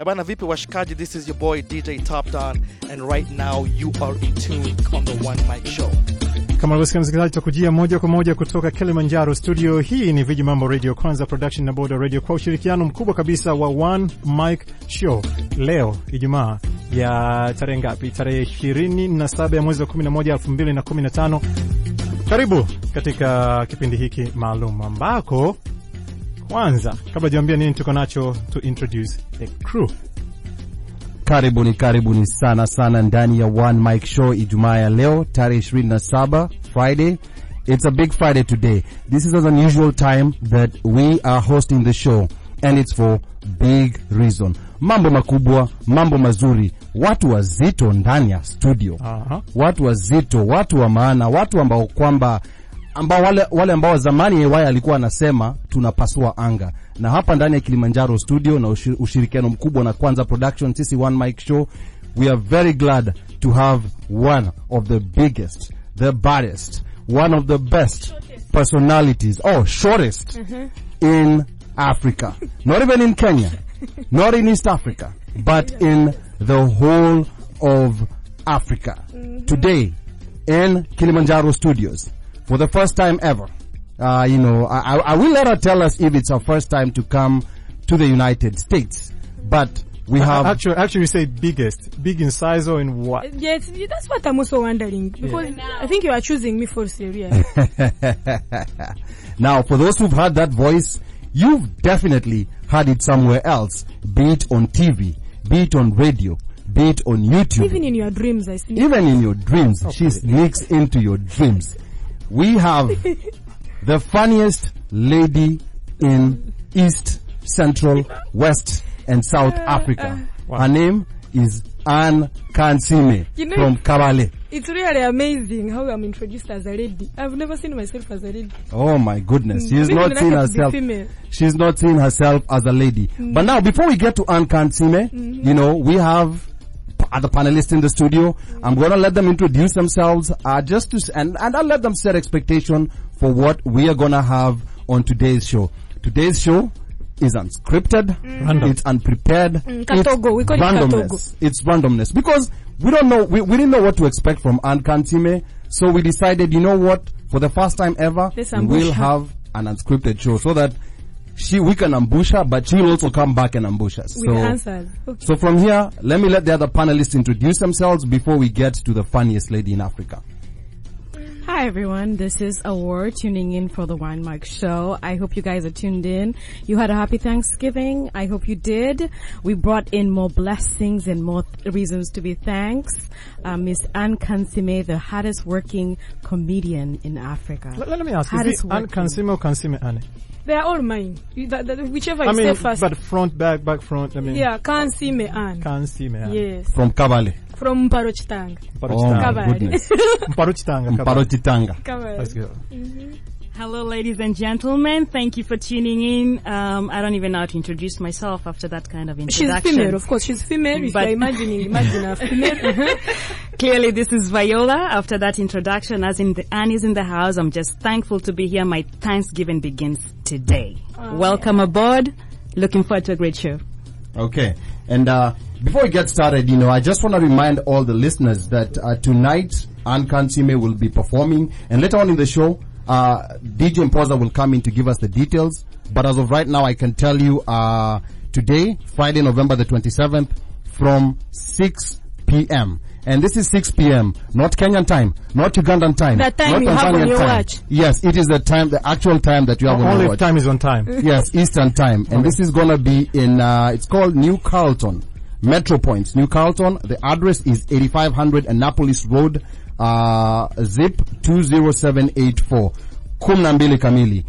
Ebana vipi washikaji, this is your boy DJ Top Don and right now you are in tune on the One Mic Show. Kama ulivyosikia msikilizaji, tutakujia moja kwa moja kutoka Kilimanjaro studio. Hii ni Viji Mambo Radio Kwanza Production na Boda Radio kwa ushirikiano mkubwa kabisa wa One Mic Show. Leo Ijumaa ya tarehe ngapi? Tarehe ishirini na saba ya mwezi wa kumi na moja elfu mbili na kumi na tano. Karibu katika kipindi hiki maalum ambako kwanza, kabla jiambia nini tuko nacho, to introduce the crew. Karibuni, karibuni sana sana ndani ya One Mic Show Ijumaa ya leo tarehe 27 Friday. It's a big Friday today. This is an unusual time that we are hosting the show and it's for big reason. Mambo makubwa, mambo mazuri, watu wazito ndani ya studio. Uh -huh. Watu wazito, watu wa maana, watu ambao kwamba ambao wale, wale ambao zamani AY alikuwa anasema tunapasua anga, na hapa ndani ya Kilimanjaro studio na ushi- ushirikiano mkubwa na Kwanza Production, sisi One Mic Show, we are very glad to have one of the biggest, the baddest, one of the best personalities, oh shortest mm-hmm. in Africa, not even in Kenya, not in East Africa, but in the whole of Africa. Mm-hmm. Today in Kilimanjaro studios for the first time ever. Uh, you know, I, I I will let her tell us if it's her first time to come to the United States, but we have Actually, actually, say biggest, big in size or in what? Yes, that's what I'm also wondering because I think you are choosing me for serious. now, for those who've heard that voice, you've definitely heard it somewhere else, be it on TV, be it on radio, be it on YouTube. Even in your dreams, I see. Even in your dreams, she sneaks into your dreams. We have the funniest lady in East, Central, West, and South uh, Africa. Uh. Her name is Anne Kansiime You know- from Kabale. It's really amazing how I'm introduced as a lady. I've never seen myself as a lady. Oh my goodness, she's not seen herself. She's not seen herself as a lady. But mm. now, before we get to Anne Kansiime, mm-hmm. you know, we have other panelists in the studio. I'm going to let them introduce themselves, uh, just to, and, and I'll let them set expectation for what we are going to have on today's show. Today's show is unscripted. Random. It's unprepared. Katogo. We It's call it randomness. katogo. It's randomness because we don't know, we, we didn't know what to expect from Anne Kansiime. So we decided, you know what, for the first time ever, we'll have an unscripted show so that she, we can ambush her, but she will also come back and ambush us. With So, answers. Okay. so from here, let me let the other panelists introduce themselves before we get to the funniest lady in Africa. Hi everyone, this is Award tuning in for the One Mic Show. I hope you guys are tuned in. You had a happy Thanksgiving. I hope you did. We brought in more blessings and more th- reasons to be thanks. Uh, Miss Anne Kansiime, the hardest working comedian in Africa. Let, let me ask, Hardest is it Anne working. Kansiime or Kansiime Anne? They are all mine. You- that- that- whichever I you mean, say first. but front, back, back, front, I mean, yeah, can't see me Anne. Kansiime Anne. Yes. From Kabale. From Parochitang. Oh Mparochitanga. my Kabale. goodness. Mparochitanga, Kabale. Let's go. Hello, ladies and gentlemen. Thank you for tuning in. Um, I don't even know how to introduce myself after that kind of introduction. She's introduction. female, of course. She's female. If But- you're imagining, imagine a female. Clearly, this is Viola. After that introduction, as in the Anne is in the house, I'm just thankful to be here. My Thanksgiving begins today. Welcome aboard. Looking forward to a great show. Okay. And uh, before we get started, you know, I just want to remind all the listeners that uh, tonight Anne Kansiime will be performing, and later on in the show, uh, DJ Mpoza will come in to give us the details. But as of right now, I can tell you uh, today, Friday, November the 27th, from 6 p.m. And this is 6 p.m., not Kenyan time, not Ugandan time, The time not you have on your time. watch. Yes, it is the time, the actual time that you have on Only your if watch time is on time. yes, Eastern Time. And this is gonna be in, uh, it's called New Carrollton. Metro Points, New Carrollton. The address is 8500 Annapolis Road, uh, zip 20784. Kumnambili Kamili.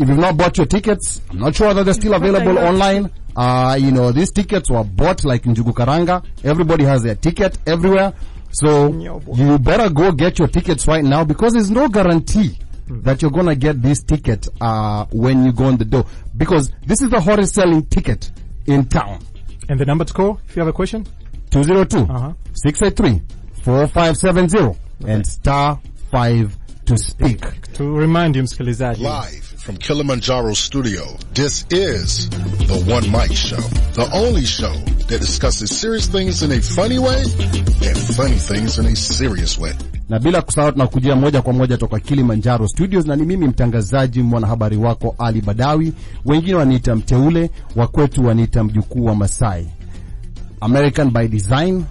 If you've not bought your tickets, I'm not sure whether they're still available online. Uh, you know, these tickets were bought like in Jugukaranga. Everybody has their ticket everywhere. So you better go get your tickets right now because there's no guarantee that you're gonna get this ticket uh, when you go on the door because this is the hottest selling ticket in town. And the number to call if you have a question? 202 Uh-huh. 683 4570 and star 5 to speak. To remind you msikilizaji. Live from Kilimanjaro Studio, this is the One Mic Show, the only show that discusses serious things in a funny way and funny things in a serious way. na bila kusahau tunakujia moja kwa moja toka Kilimanjaro Studios, na ni mimi mtangazaji mwanahabari wako Ali Badawi, wengine waniita mteule, wa kwetu waniita mjukuu wa Masai. American by design,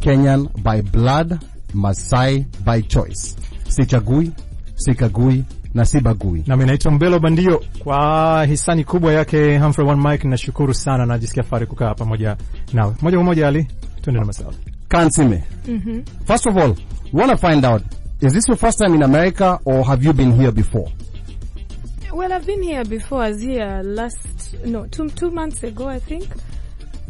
Kenyan by blood, Masai by choice. Sichagui, sikagui na si bagui. nami naitwa Mbelo Bandio. Kwa hisani kubwa yake Humphrey One Mike, nashukuru sana, najisikia fahari kukaa pamoja nawe moja kwa moja. Ali, tuende na masala. Kansime. First of all, wanna find out, is this your first time in America or have you been here before? Well, I've been here before. I was here last, no, two, two months ago, I think.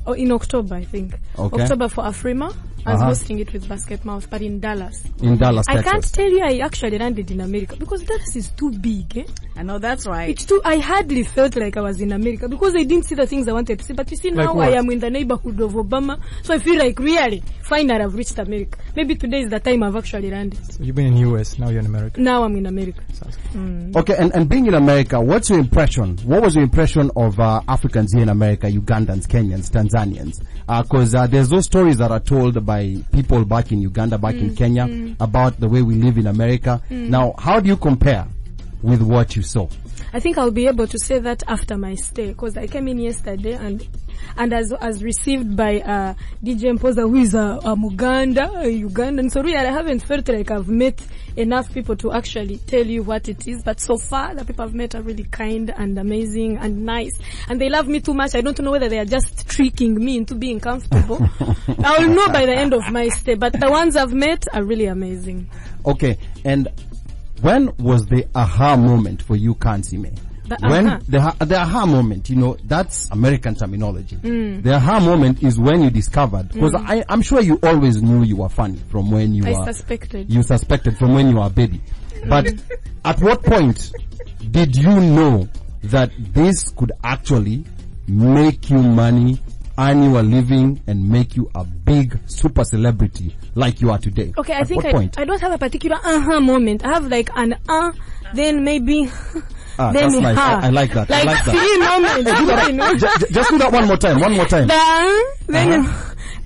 Or in October, I think. Okay. October for Afrima. I was Uh-huh. hosting it with Basketmouth, but in Dallas. In Dallas, I Texas. can't tell you I actually landed in America because Dallas is too big. Eh? I know that's right. It's too. I hardly felt like I was in America because I didn't see the things I wanted to see. But you see, Like now what? I am in the neighborhood of Obama, so I feel like really, finally, I've reached America. Maybe today is the time I've actually landed. So you've been in US, now you're in America. Now I'm in America. Okay, and, and being in America, what's your impression? What was your impression of uh, Africans here in America, Ugandans, Kenyans, Tanzanians? Because uh, there's those stories that are told by people back in Uganda, back in mm, Kenya, mm. about the way we live in America. Mm. Now, how do you compare with what you saw? I think I'll be able to say that after my stay because I came in yesterday and and as as received by uh, DJ Mpoza who is a, a Muganda, a Ugandan. So really I haven't felt like I've met enough people to actually tell you what it is. But so far the people I've met are really kind and amazing and nice. And they love me too much. I don't know whether they are just tricking me into being comfortable. I'll know by the end of my stay. But the ones I've met are really amazing. Okay, and when was the aha moment for you, Kansiime? The when aha. the the aha moment, you know, that's American terminology. Mm. The aha moment is when you discovered, because mm. I I'm sure you always knew you were funny from when you I were suspected. you suspected from when you were a baby. But at what point did you know that this could actually make you money, earn you a living, and make you a big super celebrity like you are today? Okay, I At think I, point? I don't have a particular uh-huh moment. I have like an uh, then maybe, Ah, then that's nice. I- I like that. I Like, like that. moments. you know? Ju- ju- just do that one more time. One more time. The, uh, then,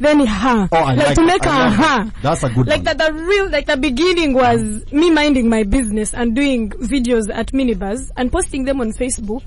then ha. Oh, I like to that. make I a like ha. That's a good Like one. that, the real, like the beginning was me minding my business and doing videos at minibus and posting them on Facebook.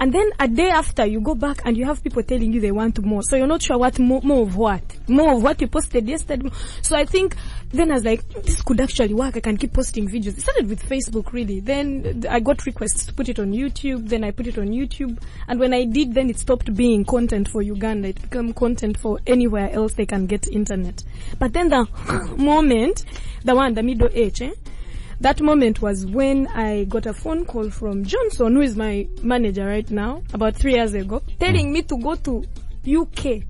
And then a day after, you go back and you have people telling you they want more. So you're not sure what more, more of what, more of what you posted yesterday. So I think then I was like, this could actually work. I can keep posting videos. It started with Facebook really. Then I got requests to put it on YouTube. Then I put it on YouTube. And when I did, then it stopped being content for Uganda. It became content for anywhere else they can get internet. But then the moment, the one, the middle age, eh? That moment was when I got a phone call from Johnson, who is my manager right now, about three years ago, telling me to go to UK.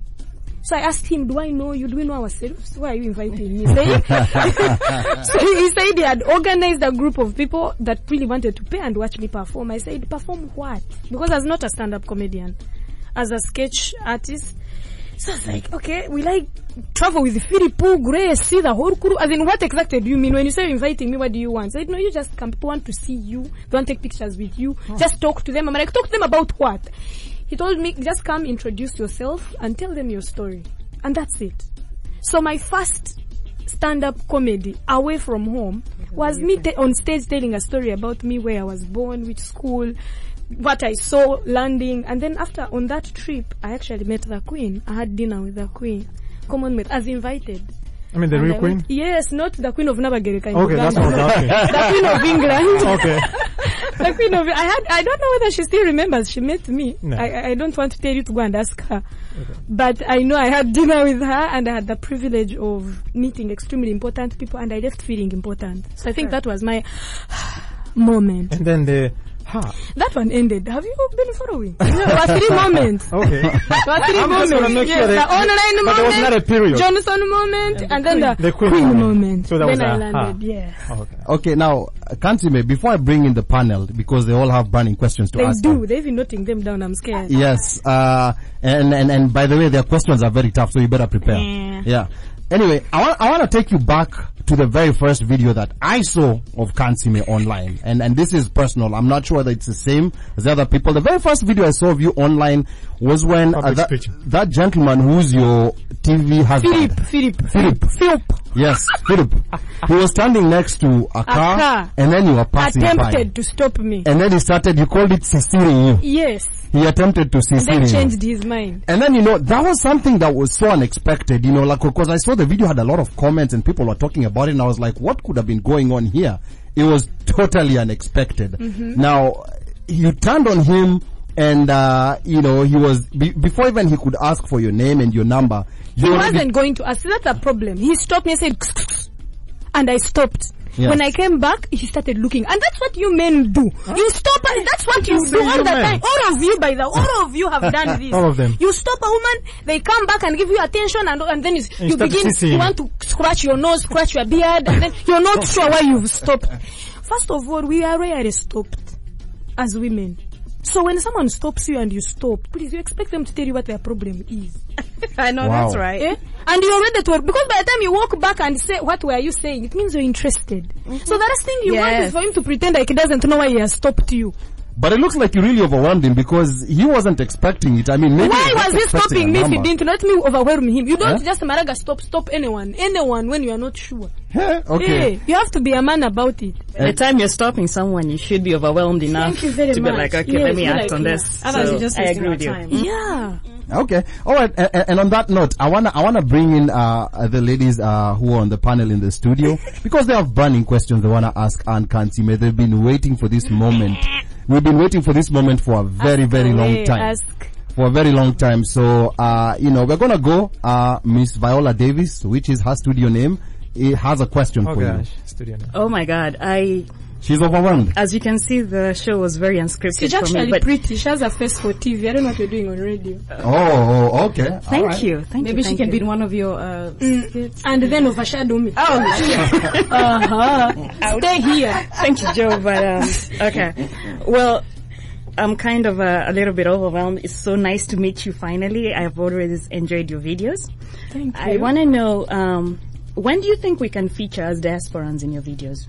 So I asked him, do I know you? Do we know ourselves? Why are you inviting me? So he said he had organized a group of people that really wanted to pay and watch me perform. I said, perform what? Because I was not a stand-up comedian. As a sketch artist, so I was like, okay, will I travel with Philip Grace, see the whole crew? As in, what exactly do you mean? When you say inviting me, what do you want? I said, no, you just come. People want to see you. They want to take pictures with you. Oh. Just talk to them. I'm like, talk to them about what? He told me, just come, introduce yourself, and tell them your story. And that's it. So my first stand-up comedy away from home was me ta- on stage telling a story about me, where I was born, which school, what I saw landing, and then after on that trip, I actually met the Queen. I had dinner with the Queen, Commonwealth, as invited. I mean, the And real I queen? went- yes, not the Queen of Nabagereka in Okay, that's what asking. the Queen of England. Okay. the Queen of I had I don't know whether she still remembers she met me. No. I I- I don't want to tell you to go and ask her. But I know I had dinner with her and I had the privilege of meeting extremely important people and I left feeling important. So I think that was my moment. And then the ha. That one ended. Have you been following? You know, there were three moments. Okay. There were three I'm moments. just gonna make yes, sure the online but moment. there was not a period. Johnson moment and, then the, The queen queen, moment. moment. So that then was I a landed. ha. Yeah. Okay. Okay, now, Kansiime, before I bring in the panel, because they all have burning questions to They ask. do. you. They're even noting them down. I'm scared. Yes, uh, and, and, and by the way, their questions are very tough, so you better prepare. Yeah. Yeah. Anyway, I want I want to take you back to the very first video that I saw of Kansiime online, and and this is personal. I'm not sure whether it's the same as the other people. The very first video I saw of you online was when uh, that, that gentleman who's your TV husband, Philip, Philip, Philip. Philip yes, Philip, he was standing next to a car, car. and then you were passing by, attempted to stop me. and then he started. You called it Cecilia. Yes, He attempted to then Cecilia. changed his mind. And then, you know, that was something that was so unexpected, you know, like, because I saw the video had a lot of comments and people were talking about it and I was like, what could have been going on here? It was totally unexpected. Now, you turned on him and, uh, you know, he was, be, before even he could ask for your name and your number, He you already- wasn't going to ask. That's the problem. He stopped me and said, and I stopped. Yes. When I came back, he started looking, and that's what you men do. You stop, and that's what you do all the time. All of you, by the all of you have done this. All of them. You stop a woman, they come back and give you attention, and and then you, you you begin. You want to scratch your nose, scratch your beard, and then you're not sure why you've stopped. First of all, we are rarely stopped as women. So when someone stops you and you stop, please, you expect them to tell you what their problem is. I know Wow. that's right. Eh? And you're ready to because by the time you walk back and say what were you saying, it means you're interested. So the last thing you want is for him to pretend like he doesn't know why he has stopped you. But it looks like you really overwhelmed him because he wasn't expecting it. I mean, maybe why he was he stopping me if he didn't let me overwhelm him? You don't Eh? just Maraga stop stop anyone. Anyone when you are not sure. Yeah, okay. Hey, you have to be a man about it. By the time you're stopping someone, you should be overwhelmed enough Thank you very to much. be like, okay, Yes, let me act like, on yeah. this. Otherwise, So, you're just I wasting agree with you. time. Yeah. Okay. All right. And, and on that note, I wanna I wanna bring in uh, uh, the ladies uh, who are on the panel in the studio because they have burning questions they wanna ask Anne May They've been waiting for this moment. We've been waiting for this moment for a very very long time. Ask. For a very long time. So uh, you know, we're gonna go. Uh, Miss Viola Davis, which is her studio name, it has a question Oh for you. gosh, studio name. Oh my god, I, She's overwhelmed. as you can see, the show was very unscripted She's for me, actually but pretty. She has a face for TV. I don't know what you're doing on radio. Oh, oh okay. thank All right. you, thank you. Maybe you. she can you. be in one of your uh, skits. And then overshadow me. Oh, Uh-huh. Stay here. Thank you, Joe. But um, okay, well, I'm kind of uh, a little bit overwhelmed. It's so nice to meet you finally. I've always enjoyed your videos. Thank you. I want to know um, when do you think we can feature as diasporans in your videos?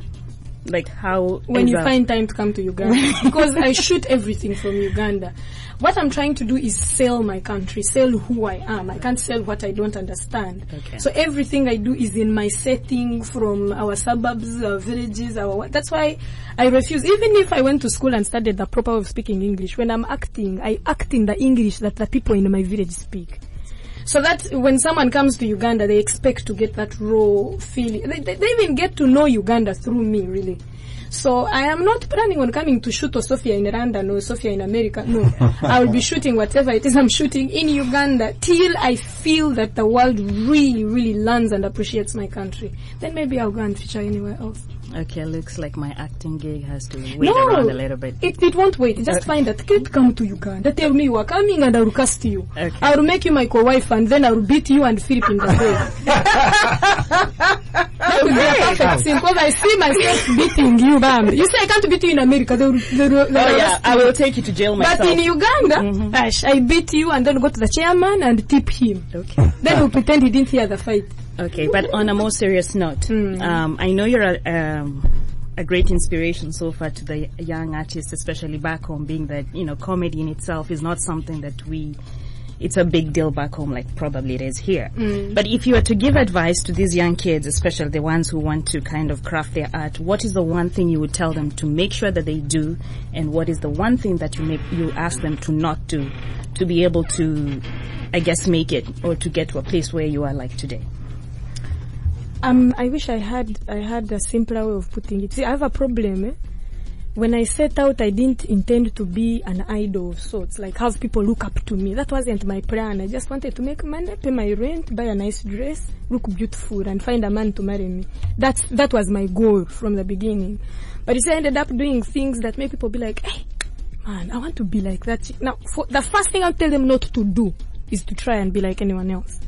Like how when you find time to come to Uganda because I shoot everything from Uganda. What I'm trying to do is sell my country, sell who I am. I can't sell what I don't understand. Okay. So everything I do is in my setting from our suburbs, our villages, our. That's why I refuse. Even if I went to school and studied the proper way of speaking English, when I'm acting, I act in the English that the people in my village speak. So that when someone comes to Uganda, they expect to get that raw feeling. They, they, they even get to know Uganda through me, really. So I am not planning on coming to shoot or Sophia in London or Sophia in America. No, I will be shooting whatever it is I'm shooting in Uganda till I feel that the world really, really learns and appreciates my country. Then maybe I'll go and feature anywhere else. Okay, looks like my acting gig has to wait around a little bit. It, it won't wait. Just uh, find that kid come to Uganda. Tell me you are coming and I will cast you. Okay. I will make you my co-wife and then I will beat you and Philip in the head. that would be a perfect because I see myself beating you, bam. You say I can't beat you in America. They will, they will, they will Oh yeah, I will take you to jail myself. But in Uganda, Ash, I beat you and then go to the chairman and tip him. okay. Then we'll pretend he didn't hear the fight. Okay, but on a more serious note, um, I know you're a, um, a great inspiration so far to the young artists, especially back home, being that, you know, comedy in itself is not something that we, it's a big deal back home like probably it is here. But if you were to give advice to these young kids, especially the ones who want to kind of craft their art, what is the one thing you would tell them to make sure that they do and what is the one thing that you make, you ask them to not do to be able to, I guess, make it or to get to a place where you are like today? Um, I wish I had I had a simpler way of putting it. See, I have a problem. Eh? When I set out, I didn't intend to be an idol of sorts, like have people look up to me. That wasn't my plan. I just wanted to make money, pay my rent, buy a nice dress, look beautiful, and find a man to marry me. That's that was my goal from the beginning. But I ended up doing things that make people be like, "Hey, man, I want to be like that." chick." Now, for, the first thing I'll tell them not to do is to try and be like anyone else.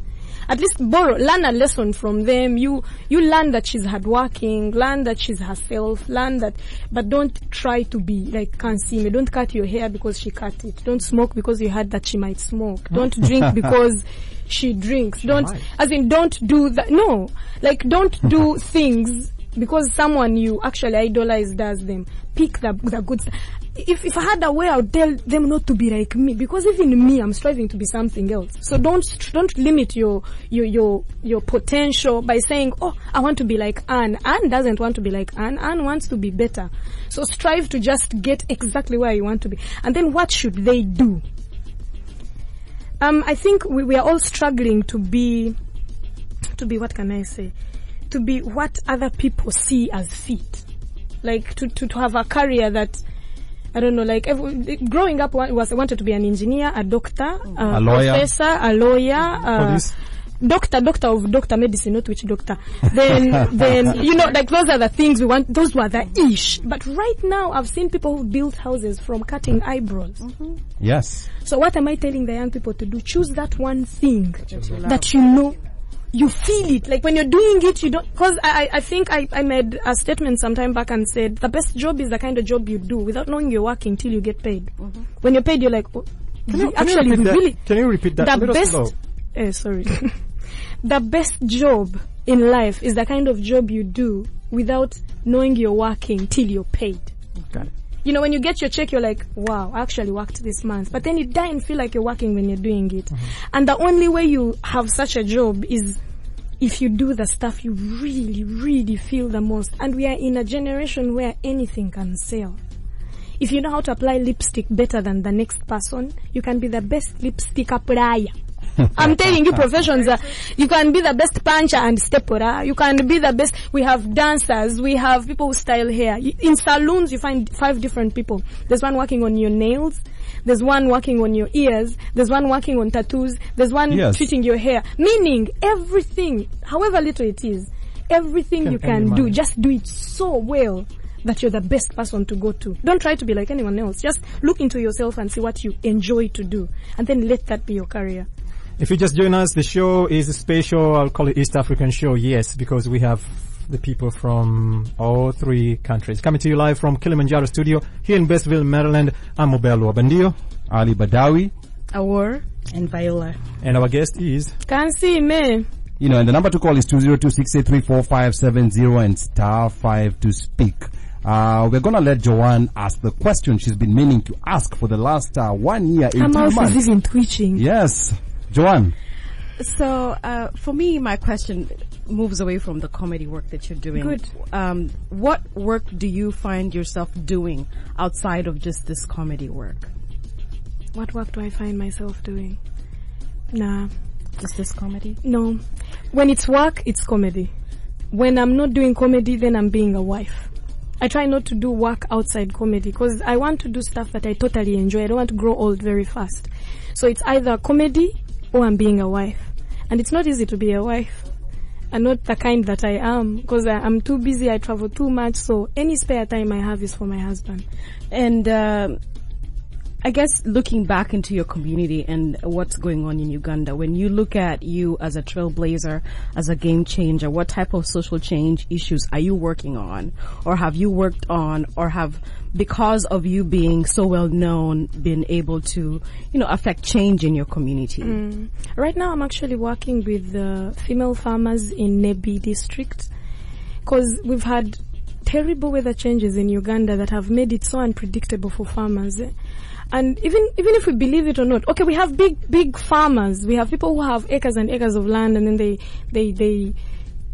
At least borrow, learn a lesson from them. You you learn that she's hardworking, learn that she's herself, learn that, but don't try to be like can't see me. Don't cut your hair because she cut it. Don't smoke because you heard that she might smoke. Don't drink because she drinks. Don't might. as in don't do that. No, like don't do things because someone you actually idolize does them. Pick the the good stuff. If if I had a way, I would tell them not to be like me because even me, I'm striving to be something else. So don't don't limit your your your your potential by saying, "Oh, I want to be like Anne." Anne doesn't want to be like Anne. Anne wants to be better. So strive to just get exactly where you want to be. And then what should they do? Um, I think we, we are all struggling to be, to be, what can I say? To be what other people see as fit. Like to, to, to have a career that, I don't know, like every, growing up one was, I wanted to be an engineer, a doctor, a, A lawyer. professor, a lawyer, uh, doctor, doctor of doctor medicine, not which doctor. Then, then, you know, like those are the things we want, those were the ish. But right now, I've seen people who built houses from cutting eyebrows. Yes. So what am I telling the young people to do? Choose that one thing that you know. You feel it. Like when you're doing it, you don't, cause I, I I think I, I made a statement some time back and said the best job is the kind of job you do without knowing you're working till you get paid. When you're paid, you're like, oh, Can you, we- can you actually, repeat really, Can you repeat that? a the little best, slow? eh, sorry. the best job in life is the kind of job you do without knowing you're working till you're paid. Got it. You know, when you get your check, you're like, wow, I actually worked this month. But then you die and feel like you're working when you're doing it. Mm-hmm. And the only way you have such a job is if you do the stuff you really, really feel the most. And we are in a generation where anything can sell. If you know how to apply lipstick better than the next person, you can be the best lipstick applier. I'm telling you, professions are, you can be the best puncher and stepper. Ah. You can be the best. We have dancers. We have people who style hair. In saloons, you find five different people. There's one working on your nails. There's one working on your ears. There's one working on tattoos. There's one Yes. treating your hair. Meaning everything, however little it is, everything Can you can do, just do it so well that you're the best person to go to. Don't try to be like anyone else. Just look into yourself and see what you enjoy to do. And then let that be your career. If you just join us, the show is a special, I'll call it East African show, yes, because we have the people from all three countries. Coming to you live from Kilimanjaro studio here in Beltsville, Maryland. I'm Mobelo Abandio, Ali Badawi. Awar and Viola. and our guest is Can see me. You know, and the number to call is 202-683-4570 and star 5 to speak. Uh, we're gonna let Joanne ask the question she's been meaning to ask for the last uh, one year, 18 My mouth is months. even twitching. Yes. Joanne. So, uh, for me, my question moves away from the comedy work that you're doing. Good. Um, what work do you find yourself doing outside of just this comedy work? What work do I find myself doing? Nah. Just this comedy? No. When it's work, it's comedy. When I'm not doing comedy, then I'm being a wife. I try not to do work outside comedy because I want to do stuff that I totally enjoy. I don't want to grow old very fast. So it's either comedy or I'm being a wife. And it's not easy to be a wife. I'm not the kind that I am because I'm too busy. I travel too much. So any spare time I have is for my husband. And um, I guess looking back into your community and what's going on in Uganda, when you look at you as a trailblazer, as a game changer, what type of social change issues are you working on, or have you worked on, or have because of you being so well known, being able to, you know, affect change in your community? Mm. Right now, I'm actually working with the female farmers in Nebbi district because we've had terrible weather changes in Uganda that have made it so unpredictable for farmers. And even even if we believe it or not, okay, we have big big farmers. We have people who have acres and acres of land, and then they they they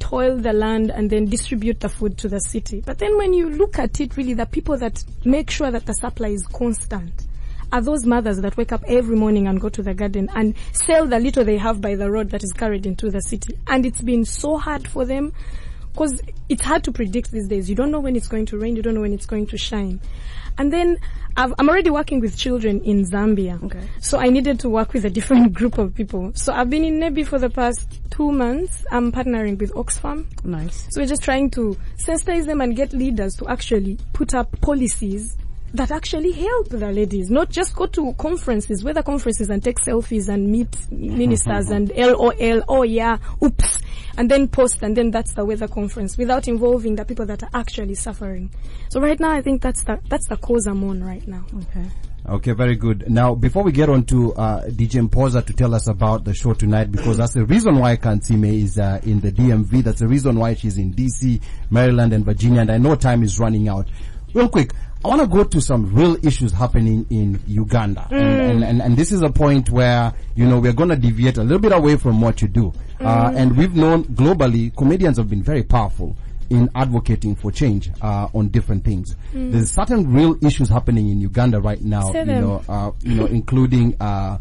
toil the land and then distribute the food to the city. But then when you look at it, really, the people that make sure that the supply is constant are those mothers that wake up every morning and go to the garden and sell the little they have by the road that is carried into the city. And it's been so hard for them because it's hard to predict these days. You don't know when it's going to rain, you don't know when it's going to shine. And then I've, I'm already working with children in Zambia. Okay. So I needed to work with a different group of people. So I've been in Nebbi for the past two months. I'm partnering with Oxfam. Nice. So we're just trying to sensitize them and get leaders to actually put up policies that actually help the ladies, not just go to conferences, weather conferences and take selfies and meet ministers and LOL, oh yeah, oops, and then post and then that's the weather conference without involving the people that are actually suffering. So right now I think that's the, that's the cause I'm on right now. Okay. Okay, very good. Now, before we get on to uh, DJ Mpoza to tell us about the show tonight, because that's the reason why Kansiime is uh, in the DMV. That's the reason why she's in DC, Maryland, and Virginia. And I know time is running out. Real quick, I want to go to some real issues happening in Uganda, and, and, and and this is a point where you know we're going to deviate a little bit away from what you do. Uh, and we've known globally, comedians have been very powerful in advocating for change uh, on different things. There's certain real issues happening in Uganda right now, you know, uh, you know, including uh,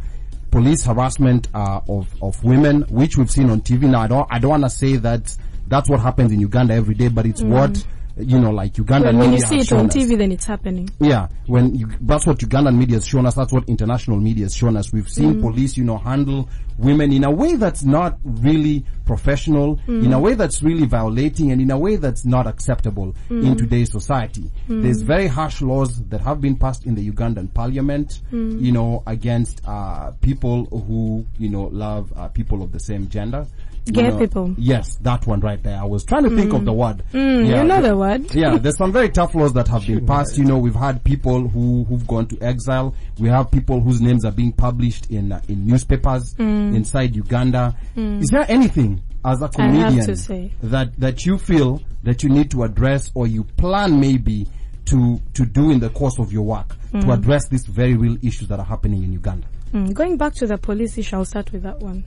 police harassment uh, of of women, which we've seen on TV. Now, I don't I don't want to say that that's what happens in Uganda every day, but it's what you know, like Uganda When, when you see it on us. TV, then it's happening. Yeah, when you, that's what Ugandan media has shown us. That's what international media has shown us. We've seen mm. police, you know, handle women in a way that's not really professional, in a mm. way that's really violating, and in a way that's not acceptable mm. in today's society. There's very harsh laws that have been passed in the Ugandan parliament, you know, against uh, people who you know love uh, people of the same gender. You Gay know- people. Yes, that one right there. I was trying to think of mm. the word. Mm, you know the word. Yeah, there's some very tough laws that have been passed. You know, we've had people who who've gone to exile. We have people whose names are being published in uh, in newspapers mm. inside Uganda. Is there anything as a comedian to say. that that you feel that you need to address or you plan maybe to to do in the course of your work to address these very real issues that are happening in Uganda? Mm, going back to the police issue, I'll start with that one.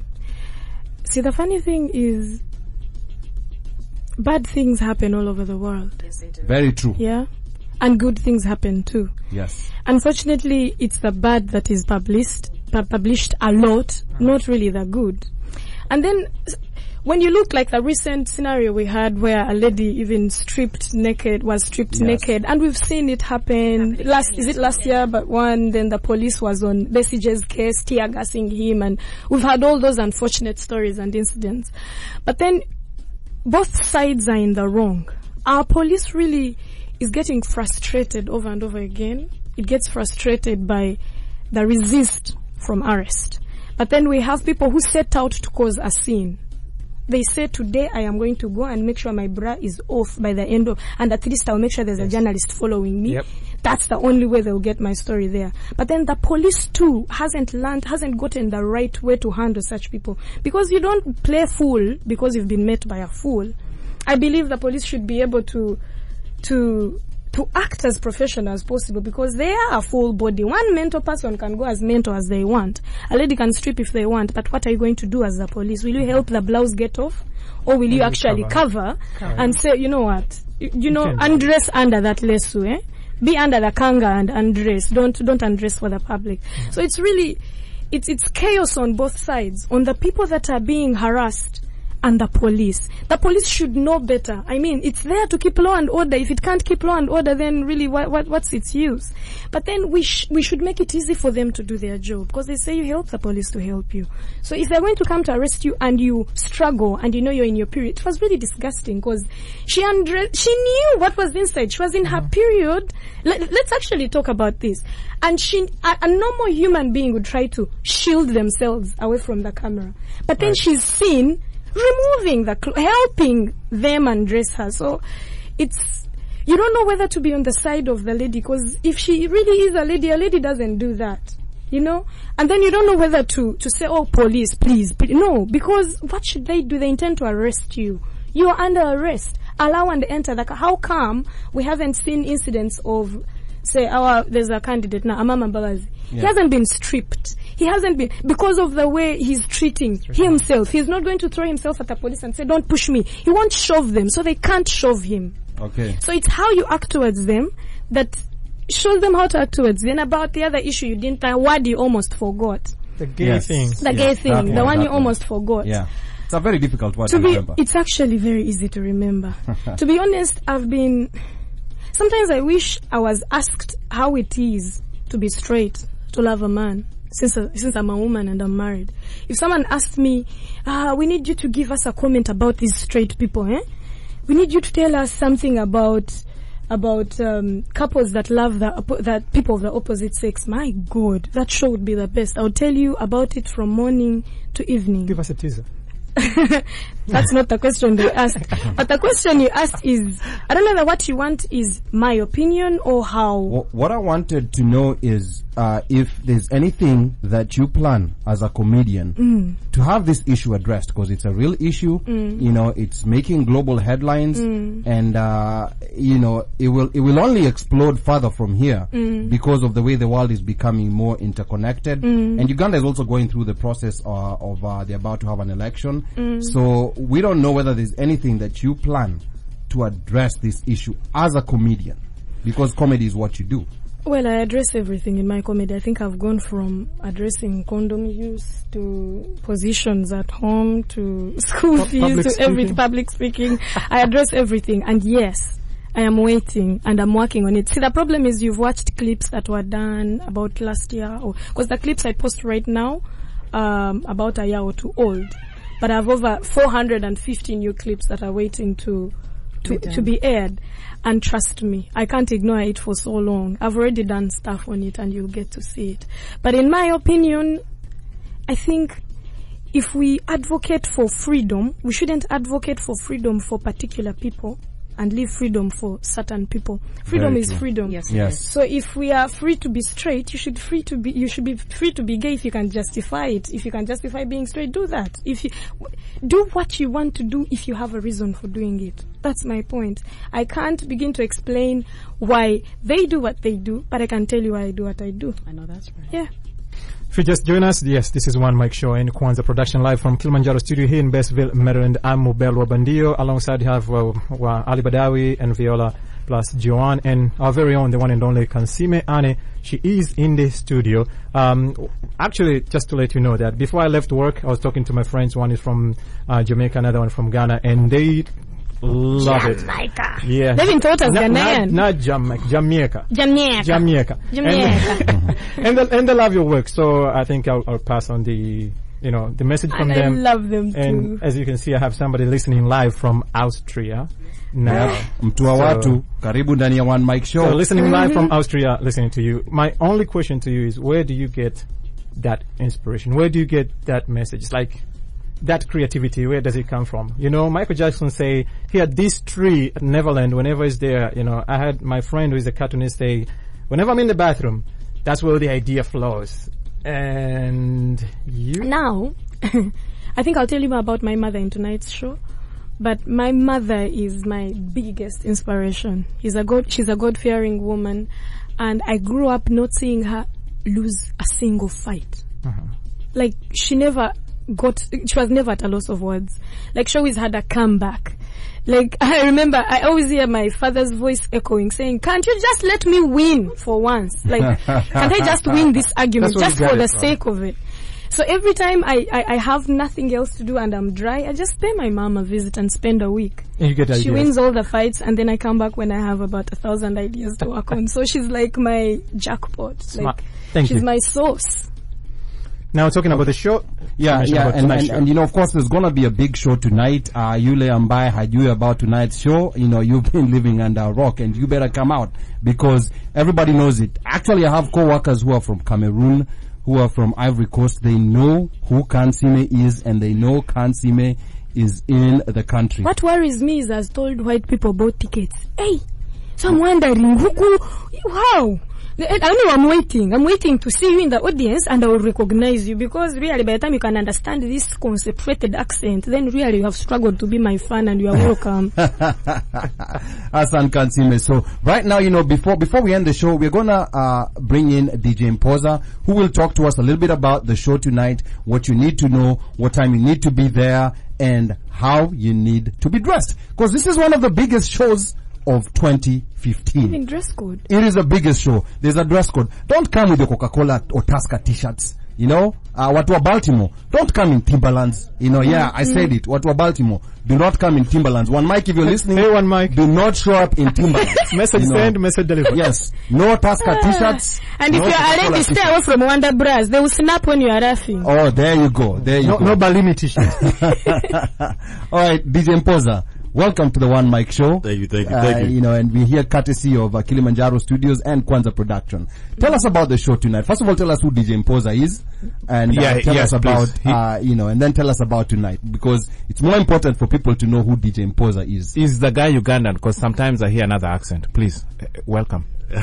See, the funny thing is, bad things happen all over the world. Very true. Yeah? And good things happen too. Yes. Unfortunately, it's the bad that is published, pu- published a lot, not really the good. And then, s- when you look like the recent scenario we had where a lady even stripped naked, was stripped Yes. naked, and we've seen it happen last, is it last year, but one, then the police was on Besigye's case, tear gassing him, and we've had all those unfortunate stories and incidents. But then, both sides are in the wrong. Our police really is getting frustrated over and over again. It gets frustrated by the resist from arrest. But then we have people who set out to cause a scene. They say today I am going to go and make sure my bra is off by the end of, and at least I'll make sure there's a journalist following me. Yep. That's the only way they'll get my story there. But then the police too hasn't learned, hasn't gotten the right way to handle such people. Because you don't play fool because you've been met by a fool. I believe the police should be able to, to, to act as professional as possible because they are a full body. One mental person can go as mental as they want. A lady can strip if they want, but what are you going to do as the police? Will you help the blouse get off? Or will you you actually cover? cover, and say, you know what? You, you know, undress under that lesu, eh? Be under the kanga and undress. Don't, don't undress for the public. So it's really, it's, it's chaos on both sides. On the people that are being harassed, and the police. The police should know better. I mean, it's there to keep law and order. If it can't keep law and order, then really, what, what what's its use? But then we sh- we should make it easy for them to do their job because they say you help the police to help you. So if they're going to come to arrest you and you struggle and you know you're in your period, it was really disgusting because she undressed. She knew what was inside. She was in her mm-hmm. period. Let, let's actually talk about this. And she, a, a normal human being would try to shield themselves away from the camera, but then she's seen removing the cl- helping them undress her. So it's you don't know whether to be on the side of the lady because if she really is a lady, a lady doesn't do that. You know, and then you don't know whether to to say, "Oh, police, please, please." No, because what should they do? They intend to arrest you. You are under arrest. Allow and enter. Like, how come we haven't seen incidents of, say, our there's a candidate now, Amama Mbabazi. He hasn't been stripped. He hasn't been because of the way he's treating himself. He's not going to throw himself at the police and say, "Don't push me." He won't shove them, so they can't shove him. Okay. So it's how you act towards them that shows them how to act towards. Then about the other issue you didn't, a word you almost forgot. The gay Yes. thing. The Yeah, gay that thing, the one, one you one. almost forgot. Yeah. It's a very difficult word To to be, remember. it's actually very easy to remember. to be honest, I've been, sometimes I wish I was asked how it is to be straight, to love a man. Since, uh, since I'm a woman and I'm married. If someone asked me, ah, we need you to give us a comment about these straight people, eh? We need you to tell us something about, about um, couples that love the that people of the opposite sex. My God, that show would be the best. I'll tell you about it from morning to evening. Give us a teaser. That's not the question they asked. But the question you asked is, I don't know whether what you want is my opinion or how. What I wanted to know is uh, if there's anything that you plan as a comedian to have this issue addressed because it's a real issue. You know, it's making global headlines, and uh, you know it will it will only explode further from here because of the way the world is becoming more interconnected. And Uganda is also going through the process uh, of uh, they're about to have an election. So we don't know whether there's anything that you plan to address this issue as a comedian because comedy is what you do. Well, I address everything in my comedy. I think I've gone from addressing condom use to positions at home to school Pu- fees to every public speaking. I address everything. And yes, I am waiting and I'm working on it. See, the problem is you've watched clips that were done about last year or, cause the clips I post right now, um, about a year or two old. But I have over 450 new clips that are waiting to, to, to be aired. And trust me, I can't ignore it for so long. I've already done stuff on it and you'll get to see it. But in my opinion, I think if we advocate for freedom, we shouldn't advocate for freedom for particular people and leave freedom for certain people. Freedom is freedom. Yes. Yes. So if we are free to be straight, you should free to be you should be free to be gay if you can justify it. If you can justify being straight, do that. If you do what you want to do if you have a reason for doing it. That's my point. I can't begin to explain why they do what they do, but I can tell you why I do what I do. I know that's right. Yeah. If you just join us, yes, this is One Mic Show and Kwanza production live from Kilimanjaro studio here in Beltsville, Maryland. I'm Mobel Wabandio. Alongside have uh, Ali Badawi and Viola plus Joanne and our very own, the one and only Kansiime Anne. She is in the studio. Um, actually, just to let you know that before I left work, I was talking to my friends. One is from uh, Jamaica, another one from Ghana, and they love it. Jamaica. Yeah. They've been taught as Not- not, Ghanaian. not Jamaica, Jamaica. Jamaica. Jamaica. Jamaica. And, and, they, and they love your work. So I think I'll, I'll pass on the, you know, the message from And I them. love them and too. as you can see, I have somebody listening live from Austria. Now, mtu wa So- watu karibu ndani ya one mic so show listening live from mm-hmm. Austria, listening to you. My only question to you is, where do you get that inspiration? Where do you get that message? It's like that creativity. Where does it come from? You know, Michael Jackson say he had this tree at Neverland. Whenever he's there, you know, I had my friend who is a cartoonist say, whenever I'm in the bathroom, that's where the idea flows. And you, Now, I think I'll tell you more about my mother in tonight's show. But my mother is my biggest inspiration. She's a God, she's a God-fearing woman, and I grew up not seeing her lose a single fight. Uh-huh. Like she never got, she was never at a loss of words. Like she always had a comeback. Like I remember, I always hear my father's voice echoing, saying, "Can't you just let me win for once? Like, can't I just win this argument just for the sake of it?" So every time I, I, I have nothing else to do and I'm dry, I just pay my mom a visit and spend a week. and you get She wins all the fights and then I come back when I have about a thousand ideas to work on. So she's like my jackpot. Smart. Like Thank she's you. my sauce. Now talking about the show. yeah yeah and, and, show. and you know of course there's gonna be a big show tonight uh yule ambaye you about tonight's show you know you've been living under a rock and you better come out because everybody knows it actually i have co-workers who are from cameroon who are from ivory coast they know who kansiime is and they know kansiime is in the country What worries me is as told white people bought tickets. Hey, so I'm wondering, who, who, how? I know I'm waiting. I'm waiting to see you in the audience and I will recognize you because really by the time you can understand this concentrated accent, then really you have struggled to be my fan and you are welcome. Hassan Kansiime. So right now, you know, before before we end the show, we're gonna uh, bring in DJ Mpoza, who will talk to us a little bit about the show tonight, what you need to know, what time you need to be there, and how you need to be dressed. Because this is one of the biggest shows of 2015. Even dress code. It is the biggest show. There's a dress code. Don't come with your Coca-Cola or Tusker t-shirts. You know, uh, watu wa Baltimore, don't come in Timberlands. You know, yeah, I said it. Watu wa Baltimore, do not come in Timberlands. One Mike, if you're listening, Hey, One Mike. do not show up in Timberlands. Message You know. send, message delivered. Yes, no Tusker t-shirts. And if you are Coca-Cola already stay away from Wonder Bras, they will snap when you are laughing. Oh, there you go. There you No, go. no Balimi t-shirt. All right, DJ Mpoza, welcome to the One Mic Show. Thank you, thank you, Uh, thank you. You know, and we're here courtesy of uh, Kilimanjaro Studios and Kwanza Production. Tell us about the show tonight. First of all, tell us who DJ Mpoza is, and uh, Yeah, tell yes, us about. He- uh, you know, and then tell us about tonight because it's more important for people to know who DJ Mpoza is. Is the guy Ugandan? Because sometimes I hear another accent. Please, uh, welcome.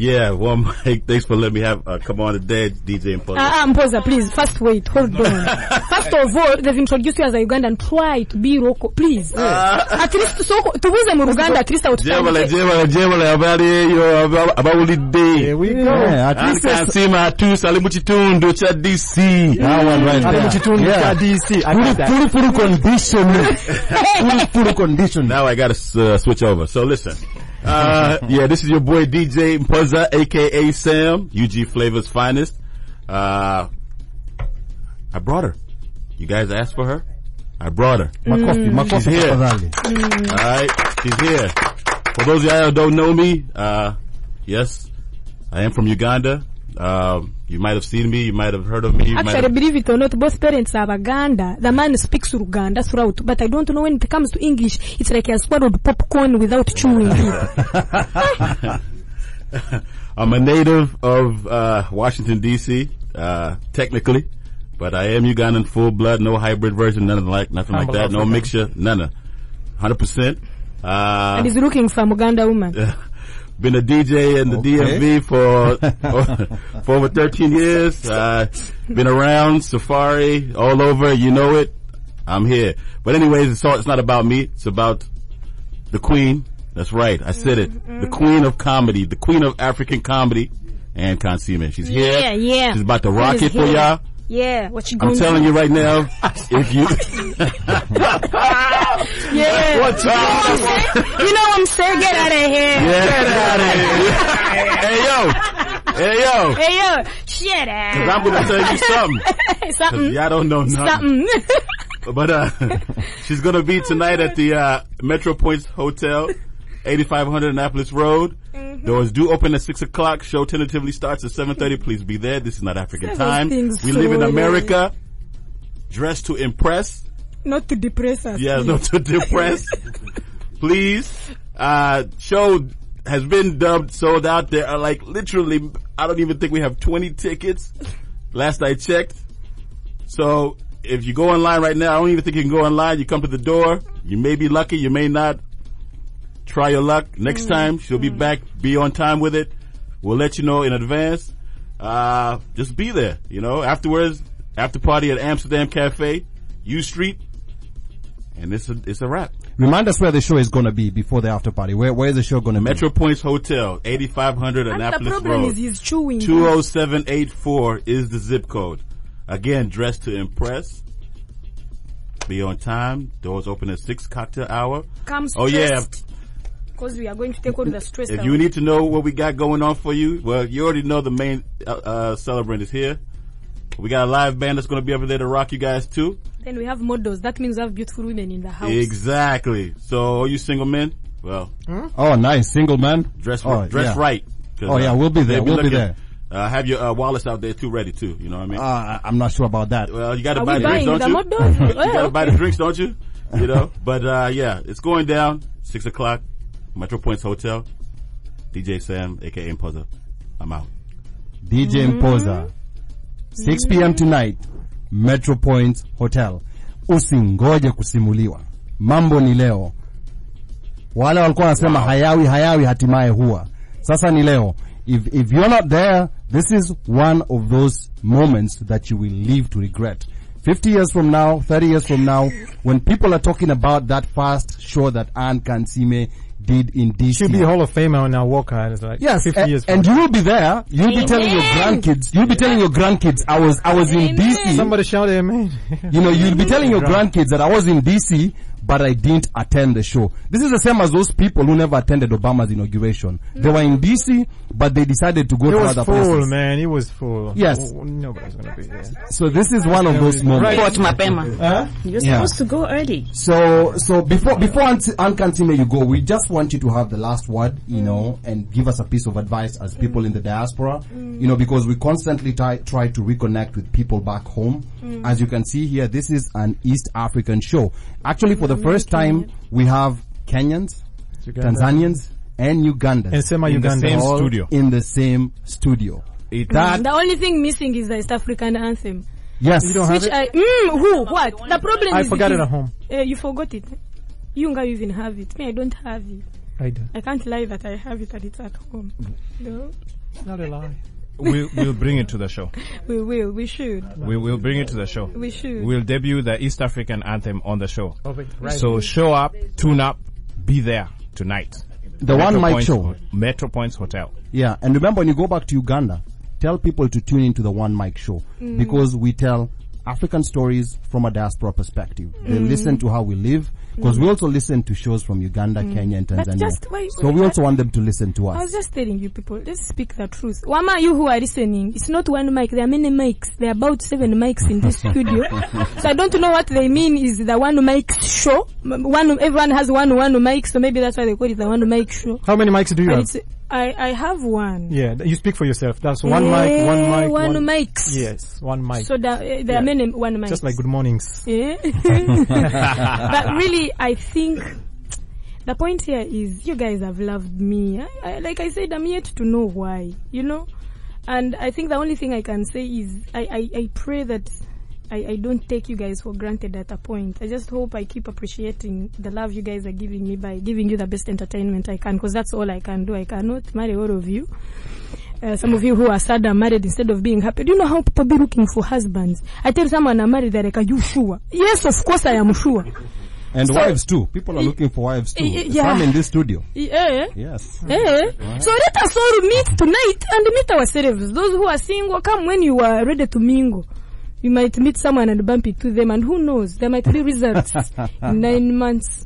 Yeah, well, Mike, thanks for letting me have uh, come on today, DJ and Ah, uh, Mpoza, please. First, wait. Hold on. First of all, they've introduced you as a Ugandan. Try to be local, please. at least, so, tubuze mu Ruganda, at least Jebale, oututandike. jebale, jebale, habari eyo, aba- abawulidde. Here we go. Yeah, at least there's- Ankansima atuuse ali mu kitundu kya DC. That one right there. kitundu Yeah. kya DC. I Full, got that. full, full condition. full, full condition. Now I gotta uh, switch over. So listen. Uh, yeah, this is your boy DJ Mpoza, aka Sam, UG Flavor's finest. Uh, I brought her. You guys asked for her? I brought her. Makofi, makofi She's here. tafadhali. Alright, she's here. For those of y'all who don't know me, uh, yes, I am from Uganda. Um, you might have seen me, you might have heard of me. You might Actually, have, believe it or not, both parents are Baganda. The man speaks Luganda throughout, but I don't know when it comes to English, it's like he has swallowed popcorn without chewing it. I'm a native of uh, Washington D.C. Uh, technically, but I am Ugandan full blood, no hybrid version, none of like nothing like that, no mixture, none of, hundred percent. Uh, and he's looking for Muganda woman. been a DJ in the Okay. DMV for for over 13 years. Uh, been around Safari all over. You know it. I'm here. But anyways, it's all, it's not about me. It's about the queen. That's right. I said it. The queen of comedy, the queen of African comedy, and Kansiime. She's here. Yeah, yeah. She's about to rock She's it for here. y'all. Yeah, what you I'm telling to you right now, if you, Yeah. what's up? you know what I'm saying? Get out of here. Get out of here. hey yo, hey yo. Hey, yo. Shut up. Cause I'm gonna tell you something. Something. Y'all don't know nothing. Something. But uh, she's gonna be tonight at the uh, Metro Points Hotel, 8500 Annapolis Road. Mm-hmm. Doors do open at six o'clock. Show tentatively starts at 7:30. Please be there. This is not African time. We live in America. Dress to impress. Not to depress us. Yeah, please. not to depress. Please. Uh, show has been dubbed sold out. There are like literally, I don't even think we have 20 tickets. Last I checked. So if you go online right now, I don't even think you can go online. You come to the door. You may be lucky. You may not. Try your luck. Next time she'll be back. Be on time with it. We'll let you know in advance. Uh, just be there. You know, afterwards, after party at Amsterdam Cafe, U Street. And it's a, it's a wrap. Remind us where the show is going to be before the after party. Where, where is the show going to be? Metro Points Hotel, 8500 And the Annapolis problem Road. is he's chewing. 20784 is the zip code. Again, dress to impress. Be on time. Doors open at 6 cocktail hour. Come Oh yeah. Stressed. Because we are going to take all the stress If out. you need to know what we got going on for you, well, you already know the main uh, uh, celebrant is here. We got a live band that's going to be over there to rock you guys too. Then we have models. That means we have beautiful women in the house. Exactly. So, all you single men, well, Oh, nice. Single man. dress Oh, dress yeah. right. 'Cause, Oh, yeah, uh, we'll be there. they We'll be looking- there. Uh, have your uh, wallets out there too ready too. You know what I mean? Uh, I'm not sure about that. well, you got to Are buy we drinks, don't the you? models? you Well, got to buy the drinks, don't you? You know. But uh, yeah, it's going down six o'clock, Metro Points Hotel. DJ Sam, aka Mpoza. I'm out. DJ mm-hmm. Mpoza. 6 p.m. tonight, Metro Point Hotel. Usingoje kusimuliwa. Mambo ni leo. Wale walikuwa wanasema hayawi hayawi hatimaye huwa. Sasa ni leo. If, if you're not there, this is one of those moments that you will live to regret. 50 years from now, 30 years from now, when people are talking about that first show that Anne Kansiime did in DC. She'll be a Hall of Famer on our Walker. It's like Yes, 50 a- years. and from you will be there. You'll be telling your grandkids. You'll be telling your grandkids. I was, I was in DC. somebody shout amen. You know, you'll be telling your grandkids that I was in DC, but I didn't attend the show. This is the same as those people who never attended Obama's inauguration. They were in DC, but they decided to go It to was other full, places. man. It was full. Yes. Nobody's gonna be there. So this is one of those moments. What mapema? Huh? You're Yeah. supposed to go early. So, so before before Aunt Aunt you go, we just want you to have the last word, you know, and give us a piece of advice as people in the diaspora, you know, because we constantly try try to reconnect with people back home. Mm. As you can see here, this is an East African show. Actually, for the first American, time we have Kenyans, Uganda. Tanzanians, and Ugandans And sema In the Uganda. same all studio. in the same studio. It, That The only thing missing is the East African anthem. yes, You don't have Which it? I, mm, who, what? The problem I is forgot it at home. Uh, you forgot it. You nga you even have it. Me, I don't have it. I do. I can't lie that I have it and it's at home. No, Not a lie. We'll, we'll bring it to the show. we will. We should. We will bring it to the show. We should. We'll debut the East African anthem on the show. Right. So show up, tune up, be there tonight. the one Metro mic show. Metro Points Hotel. Yeah, and remember when you go back to Uganda, tell people to tune into the One Mic Show Mm. because we tell African stories from a diaspora perspective. They Mm. listen to how we live because we also listen to shows from Uganda, Kenya, and But Tanzania. just wait, so wait, we also want them to listen to us. I was just telling you people, let's speak the truth. Wama, you who are listening, it's not one mic, there are many mics. There are about seven mics in this studio. so I don't know what they mean is the one mic show. One, everyone has one one mic, so maybe that's why they call it the one mic show. How many mics do you But have? it's, I, I have one. Yeah, you speak for yourself. That's one mic, one Eh, mic, one one mics. Yes, one mic. So there, uh, there Yeah. are many one mics. Just like good mornings. Yeah. but really, I think the point here is you guys have loved me. I, I, like I said, I'm yet to know why, you know? And I think the only thing I can say is I, I, I pray that I, I don't take you guys for granted at a point. I just hope I keep appreciating the love you guys are giving me by giving you the best entertainment I can because that's all I can do. I cannot marry all of you. Uh, some of you who are sad are married instead of being happy. Do you know how people be looking for husbands? I tell someone I'm married, they're like, are you sure? Yes, of course I am sure. And So- wives too. People are looking for wives too. Y- yeah. Some in this studio. Yeah. Eh. Yes. Eh. eh. So let us all meet tonight and meet ourselves. Those who are single, come when you are ready to mingle. You might meet someone and bump into them, and who knows? There might be results in nine months.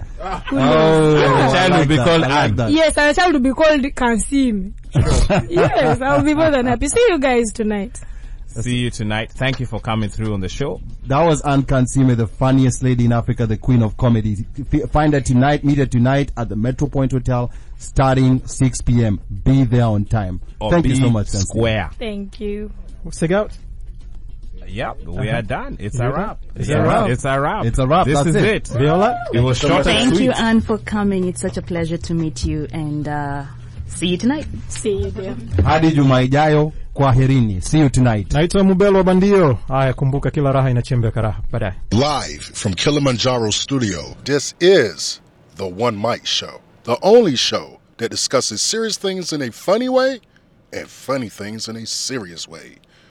Who knows? The Yeah. child will be called I like Anne. that. Yes, our child will be called Kansiime. yes, I'll be more than happy. See you guys tonight. See you tonight. Thank you for coming through on the show. That was Anne Kansiime, the funniest lady in Africa, the queen of comedy. Find her tonight, meet her tonight at the Metro Point Hotel starting 6 p.m. Be there on time. Or Thank you so much, Kansiime. Square. Thank you. Sig out. Yep, we are done. It's a wrap. It's Yeah. a wrap. It's a wrap. It's a wrap. This That's is it. it. Viola. It was short and Thank you, Anne, for coming. It's such a pleasure to meet you, and uh, see you tonight. See you there. Hadi juma ijayo, kwaherini. See you tonight. Naitwa Mubelo Bandio. Haya, kumbuka kila raha ina chembe ya karaha. Baadaye. Live from Kilimanjaro Studio, this is The One Mic Show, the only show that discusses serious things in a funny way and funny things in a serious way.